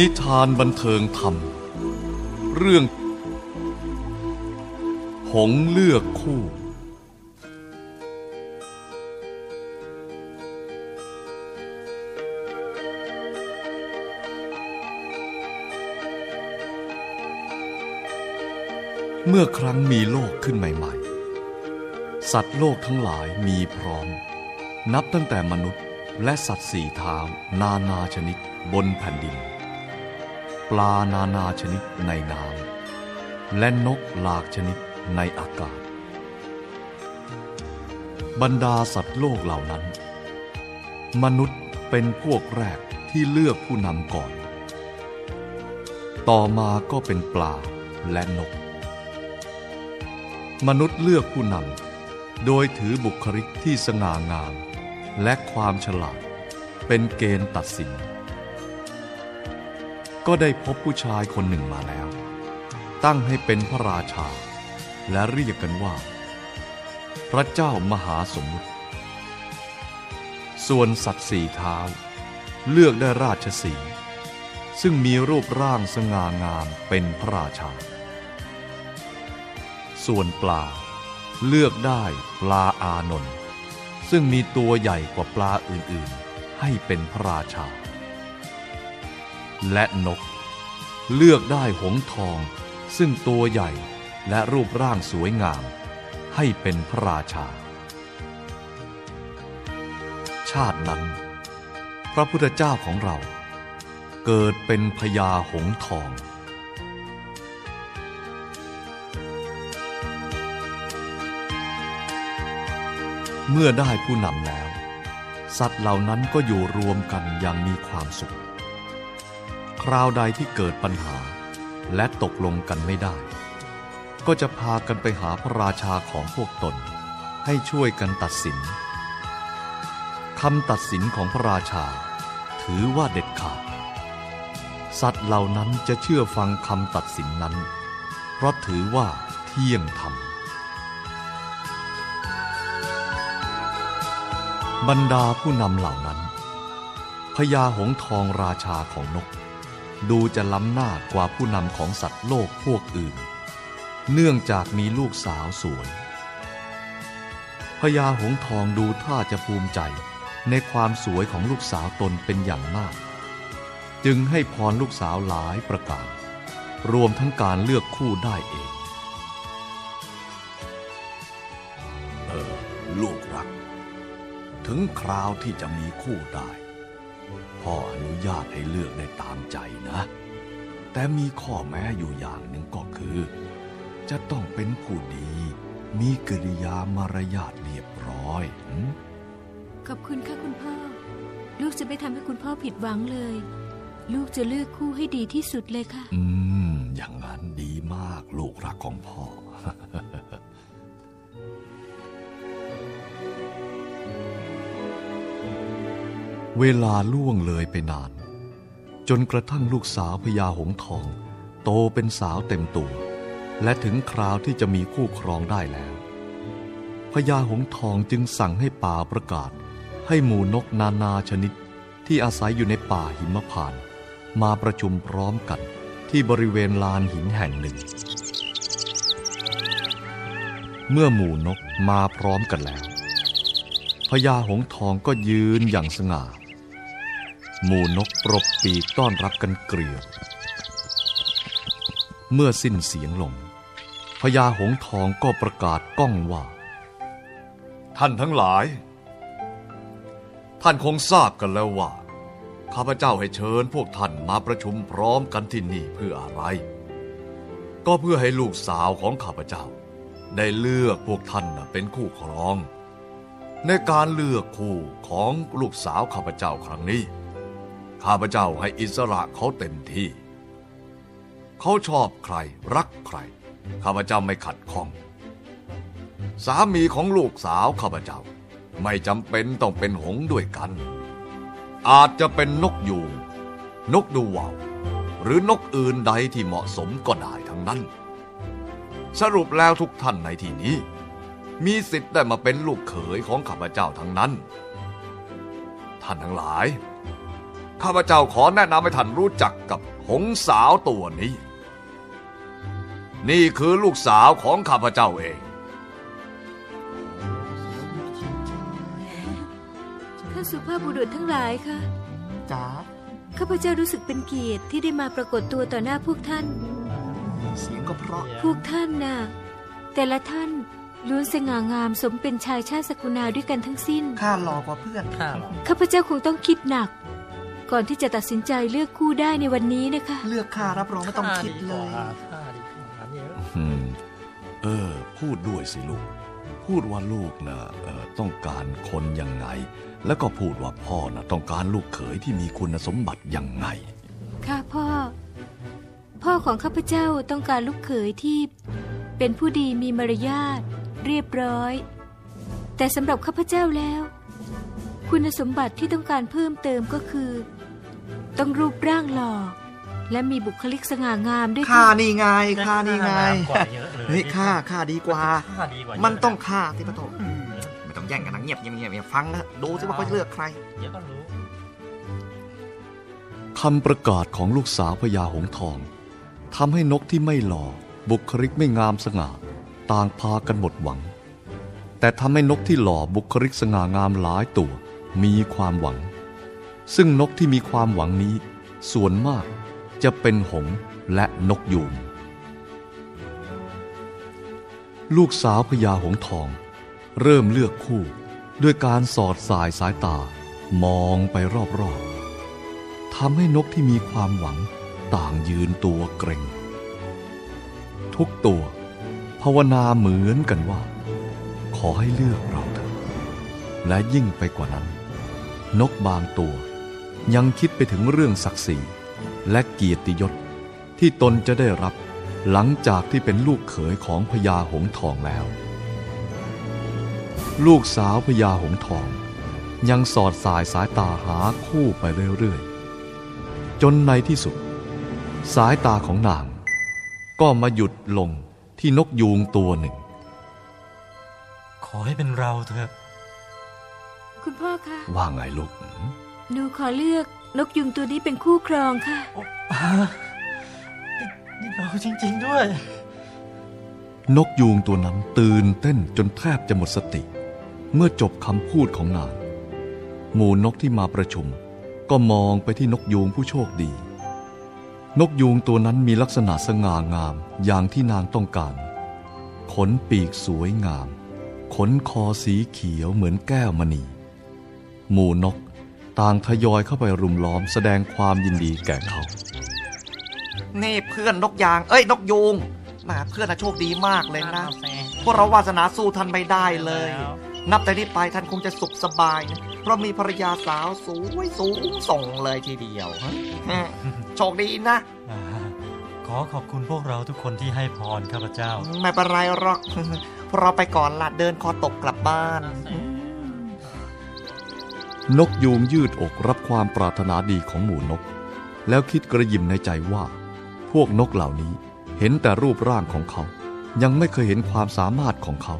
นิทานบันเทิงธรรม เรื่อง หงเลือกคู่ เมื่อครั้งมีโลกขึ้นใหม่ ๆ สัตว์โลกทั้งหลายมีพร้อม นับตั้งแต่มนุษย์และสัตว์สี่เท้านานาชนิดบนแผ่นดิน ปลานานาชนิดในน้ำและนกหลากชนิดในอากาศ บรรดาสัตว์โลกเหล่านั้น มนุษย์เป็นพวกแรกที่เลือกผู้นำก่อน ต่อมาก็เป็นปลาและนก มนุษย์เลือกผู้นำโดยถือบุคลิกที่สง่างาม และความฉลาดเป็นเกณฑ์ตัดสิน ก็ได้พบผู้ชายคนหนึ่งมาแล้ว ตั้งให้เป็นพระราชา และเรียกกันว่า พระเจ้ามหาสมมุติ ส่วนสัตว์สี่เท้า เลือกได้ราชสีซึ่งมีรูปร่างสง่างามเป็นพระราชา ส่วนปลาเลือกได้ปลาอานนท์ซึ่งมีตัวใหญ่กว่าปลาอื่นๆ ให้เป็นพระราชา และนก เลือกได้หงส์ทอง ซึ่งตัวใหญ่และรูปร่างสวยงาม ให้เป็นพระราชา ชาตินั้น พระพุทธเจ้าของเรา เกิดเป็นพญาหงส์ทองเมื่อได้ผู้นำแล้ว สัตว์เหล่านั้นก็อยู่รวมกันอย่างมีความสุข ราวใดที่เกิดปัญหา และตกลงกันไม่ได้ ก็จะพากันไปหาพระราชาของพวกตน ให้ช่วยกันตัดสินคำตัดสินของพระราชา ถือว่าเด็ดขาด สัตว์เหล่านั้นจะเชื่อฟังคำตัดสินนั้น เพราะถือว่าเที่ยงธรรมบรรดาผู้นำเหล่านั้นพญาหงทองราชาของนก ดูจะล้ำหน้ากว่าผู้นำของสัตว์โลกพวกอื่น เนื่องจากมีลูกสาวสวยพญาหงส์ทองดูท่าจะภูมิใจในความสวยของลูกสาวตนเป็นอย่างมาก จึงให้พรลูกสาวหลายประการ รวมทั้งการเลือกคู่ได้เองเออลูกรัก ถึงคราวที่จะมีคู่ได้ พ่ออนุญาตให้เลือกได้ตามใจนะ แต่มีข้อแม้อยู่อย่างหนึ่งก็คือ จะต้องเป็นผู้ดี มีกิริยามารยาทเรียบร้อยหืมขอบคุณค่ะคุณพ่อ ลูกจะไม่ทำให้คุณพ่อผิดหวังเลย ลูกจะเลือกคู่ให้ดีที่สุดเลยค่ะ อืม อย่างนั้นดีมากลูกรักของพ่อ เวลาล่วงเลยไปนาน จนกระทั่งลูกสาวพญาหงทอง โตเป็นสาวเต็มตัว และถึงคราวที่จะมีคู่ครองได้แล้วพญาหงทองจึงสั่งให้ป่าประกาศ ให้หมู่นกนานาชนิดที่อาศัยอยู่ในป่าหิมพาน มาประชุมพร้อมกันที่บริเวณลานหินแห่งหนึ่ง เมื่อหมู่นกมาพร้อมกันแล้วพญาหงทองก็ยืนอย่างสง่า หมู่นกปรบปีกต้อนรับกันเกลียว เมื่อสิ้นเสียงลงพญาหงทองก็ประกาศก้องว่า ท่านทั้งหลาย ท่านคงทราบกันแล้วว่า ข้าพเจ้าให้เชิญพวกท่านมาประชุมพร้อมกันที่นี่เพื่ออะไร ก็เพื่อให้ลูกสาวของข้าพเจ้า ได้เลือกพวกท่านเป็นคู่ครอง ในการเลือกคู่ของลูกสาวข้าพเจ้าครั้งนี้ ข้าพเจ้าให้อิสระเขาเต็มที่ เขาชอบใครรักใคร ข้าพเจ้าไม่ขัดข้อง สามีของลูกสาวข้าพเจ้า ไม่จำเป็นต้องเป็นหงด้วยกัน อาจจะเป็นนกยูงนกดูว่าวหรือนกอื่นใดที่เหมาะสมก็ได้ทั้งนั้น สรุปแล้วทุกท่านในที่นี้ มีสิทธิ์ได้มาเป็นลูกเขยของข้าพเจ้าทั้งนั้น ท่านทั้งหลาย ข้าพเจ้าขอแนะนำให้ท่านรู้จักกับหงสาวตัวนี้ นี่คือลูกสาวของข้าพเจ้าเอง ท่านสุภาพบุรุษทั้งหลายค่ะจ๋าข้าพเจ้ารู้สึกเป็นเกียรติที่ได้มาปรากฏตัวต่อหน้าพวกท่าน เสียงก็เพราะ พวกท่านน่ะ แต่ละท่านล้วนสง่างามสมเป็นชายชาติสกุณาด้วยกันทั้งสิ้น ข้าหล่อกว่าเพื่อน ข้าหรอข้าพเจ้าคงต้องคิดหนัก ก่อนที่จะตัดสินใจเลือกคู่ได้ในวันนี้นะคะ เลือกข้ารับรองไม่ต้องคิดเลยข้าดีกว่าเนี่ยอืมเออ พูดด้วยสิลูก พูดว่าลูกนะเออต้องการคนยังไง แล้วก็พูดว่าพ่อนะต้องการลูกเขยที่มีคุณสมบัติยังไง ค่ะพ่อ พ่อของข้าพเจ้าต้องการลูกเขยที่ เป็นผู้ดีมีมารยาทเรียบร้อย แต่สำหรับข้าพเจ้าแล้ว คุณสมบัติที่ต้องการเพิ่มเติมก็คือ ต้องรูปร่างหล่อและมีบุคลิกสง่างามด้วยข้าค่ะนี่ไงข้านี่ไงกว่าเยอะเลยเฮ้ยข้าข้าดีกว่าข้าดีกว่าเยะมันต้องข้าที่ปฐมไม่ต้องแย่งกันนะเงียบเงียบเงียบเงียบฟังนะดูสิว่าเขาจะเลือกใครเดี๋ยวก็รู้คำประกาศของลูกสาวพญาหงส์ทองทำให้นกที่ไม่หล่อ บุคลิกไม่งามสง่า ต่างพากันหมดหวัง แต่ทำให้นกที่หล่อบุคลิกสง่างามหลายตัว มีความหวัง ซึ่งนกที่มีความหวังนี้ ส่วนมากจะเป็นหงส์และนกยูงลูกสาวพญาหงส์ทอง เริ่มเลือกคู่ด้วยการสอดสายสายตามองไปรอบๆทำให้นกที่มีความหวังต่างยืนตัวเกรงทุกตัว ภาวนาเหมือนกันว่า ขอให้เลือกเราเถอะและยิ่งไปกว่านั้น นกบางตัว ยังคิดไปถึงเรื่องศักดิ์ศรีและเกียรติยศที่ตนจะได้รับหลังจากที่เป็นลูกเขยของพญาหงส์ทองแล้ว ลูกสาวพญาหงส์ทอง ยังสอดสายสายตาหาคู่ไปเรื่อยๆ จนในที่สุด สายตาของนาง ก็มาหยุดลงที่นกยูงตัวหนึ่ง ขอให้เป็นเราเถอะ คุณพ่อคะว่าไงลูก หนูขอเลือกนกยุงตัวนี้เป็นคู่ครองค่ะ นี่เราจริง ๆ ด้วย นกยูงตัวนั้นตื่นเต้นจนแทบจะหมดสติ เมื่อจบคำพูดของนางหมู่นกที่มาประชุม ก็มองไปที่นกยูงผู้โชคดี นกยูงตัวนั้นมีลักษณะสง่างามอย่างที่นางต้องการ ขนปีกสวยงาม ขนคอสีเขียวเหมือนแก้วมณี หมู่นก ต่างทยอยเข้าไปรุมล้อมแสดงความยินดีแก่เขา นี่เพื่อนนกยาง เอ้ยนกยูงแหมาเพื่อนนะโชคดีมากเลยนะ พวกเราวาสนาสู้ท่านไม่ได้เลย นับแต่นี้ไปท่านคงจะสุขสบายนะ เพราะมีภรรยาสาวสวยสูงส่งเลยทีเดียวฮะอืมโชคดีนะอ่าขอขอบคุณพวกเราทุกคนที่ให้พรข้าพเจ้า ไม่เป็นไรหรอกพวกเราไปก่อนละเดินคอตกกลับบ้าน นกยูงยืดอกรับความปรารถนาดีของหมู่นก แล้วคิดกระยิมในใจว่า พวกนกเหล่านี้เห็นแต่รูปร่างของเขา ยังไม่เคยเห็นความสามารถของเขา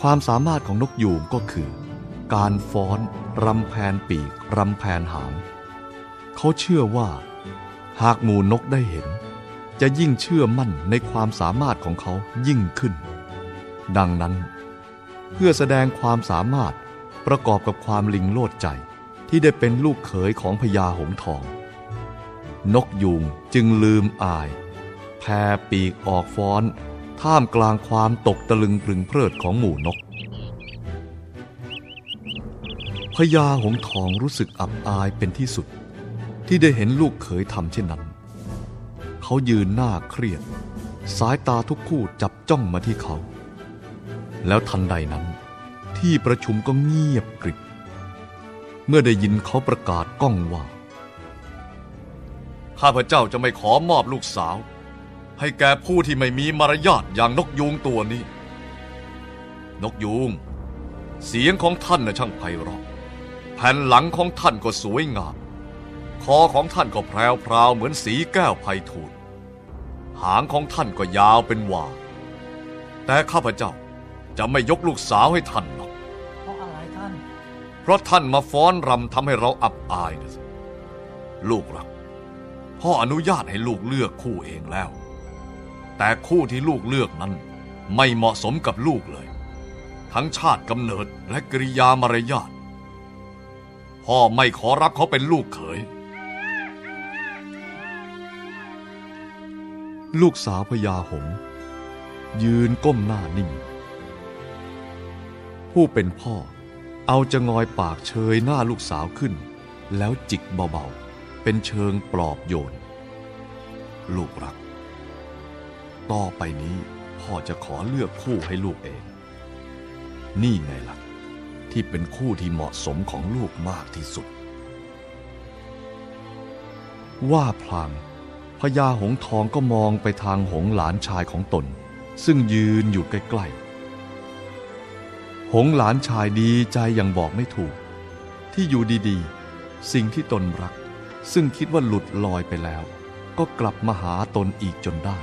ความสามารถของนกยูงก็คือ การฟ้อนรำแพนปีกรำแพนหาง เขาเชื่อว่า หากหมู่นกได้เห็น จะยิ่งเชื่อมั่นในความสามารถของเขายิ่งขึ้น ดังนั้น เพื่อแสดงความสามารถ ประกอบกับความลิงโลดใจที่ได้เป็นลูกเขยของพญาหงทอง นกยูงจึงลืมอาย แผ่ปีกออกฟ้อน ท่ามกลางความตกตะลึงปรึงเพลิดของหมู่นกพญาหงทองรู้สึกอับอายเป็นที่สุด ที่ได้เห็นลูกเขยทำเช่นนั้น เขายืนหน้าเครียด สายตาทุกคู่จับจ้องมาที่เขา แล้วทันใดนั้น ที่ประชุมก็เงียบกริบ เมื่อได้ยินเขาประกาศก้องว่า ข้าพเจ้าจะไม่ขอมอบลูกสาว ให้แก่ผู้ที่ไม่มีมารยาทอย่างนกยูงตัวนี้ นกยูง เสียงของท่านน่ะช่างไพเราะ แผ่นหลังของท่านก็สวยงาม คอของท่านก็แพรวพราวเหมือนสีแก้วไพฑูรย์หางของท่านก็ยาวเป็นวาแต่ข้าพเจ้าจะไม่ยกลูกสาวให้ท่านหร เพราะท่านมาฟ้อนรำทำให้เราอับอายนะสิลูกรัก พ่ออนุญาตให้ลูกเลือกคู่เองแล้ว แต่คู่ที่ลูกเลือกนั้น ไม่เหมาะสมกับลูกเลย ทั้งชาติกำเนิดและกริยามารยาทพ่อไม่ขอรับเขาเป็นลูกเขย ลูกสาวพญาหงส์ยืนก้มหน้านิ่ง ผู้เป็นพ่อ เอาจะงอยปากเชยหน้าลูกสาวขึ้น แล้วจิกเบาๆ เป็นเชิงปลอบโยน ลูกรัก ต่อไปนี้พ่อจะขอเลือกคู่ให้ลูกเอง นี่ไงล่ะ ที่เป็นคู่ที่เหมาะสมของลูกมากที่สุด ว่าพลางพญาหงทองก็มองไปทางหงหลานชายของตน ซึ่งยืนอยู่ใกล้ๆ หงหลานชายดีใจอย่างบอกไม่ถูก ที่อยู่ดีๆ สิ่งที่ตนรัก ซึ่งคิดว่าหลุดลอยไปแล้ว ก็กลับมาหาตนอีกจนได้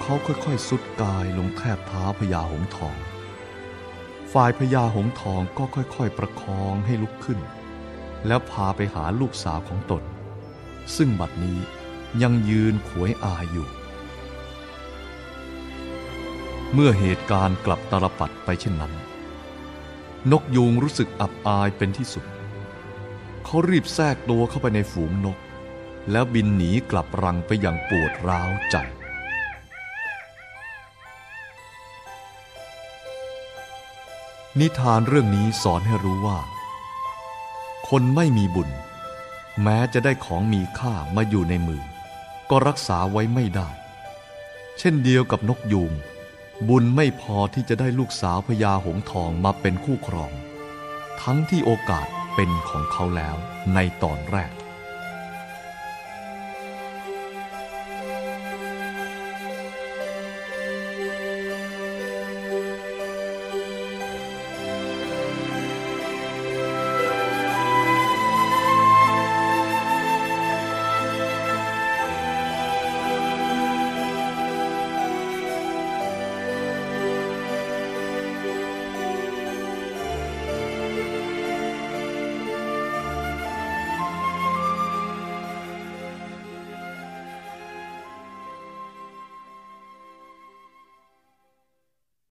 เขาค่อยๆสุดกายลงแทบเท้าพญาหงส์ทอง ฝ่ายพญาหงส์ทองก็ค่อยๆประคองให้ลุกขึ้น แล้วพาไปหาลูกสาวของตน ซึ่งบัดนี้ยังยืนขวยอายอยู่ เมื่อเหตุการณ์กลับตาลปัดไปเช่นนั้น นกยูงรู้สึกอับอายเป็นที่สุด เขารีบแทรกตัวเข้าไปในฝูงนก แล้วบินหนีกลับรังไปอย่างปวดร้าวใจนิทานเรื่องนี้สอนให้รู้ว่า คนไม่มีบุญ แม้จะได้ของมีค่ามาอยู่ในมือ ก็รักษาไว้ไม่ได้ เช่นเดียวกับนกยูง บุญไม่พอที่จะได้ลูกสาวพญาหงส์ทองมาเป็นคู่ครอง ทั้งที่โอกาสเป็นของเขาแล้วในตอนแรก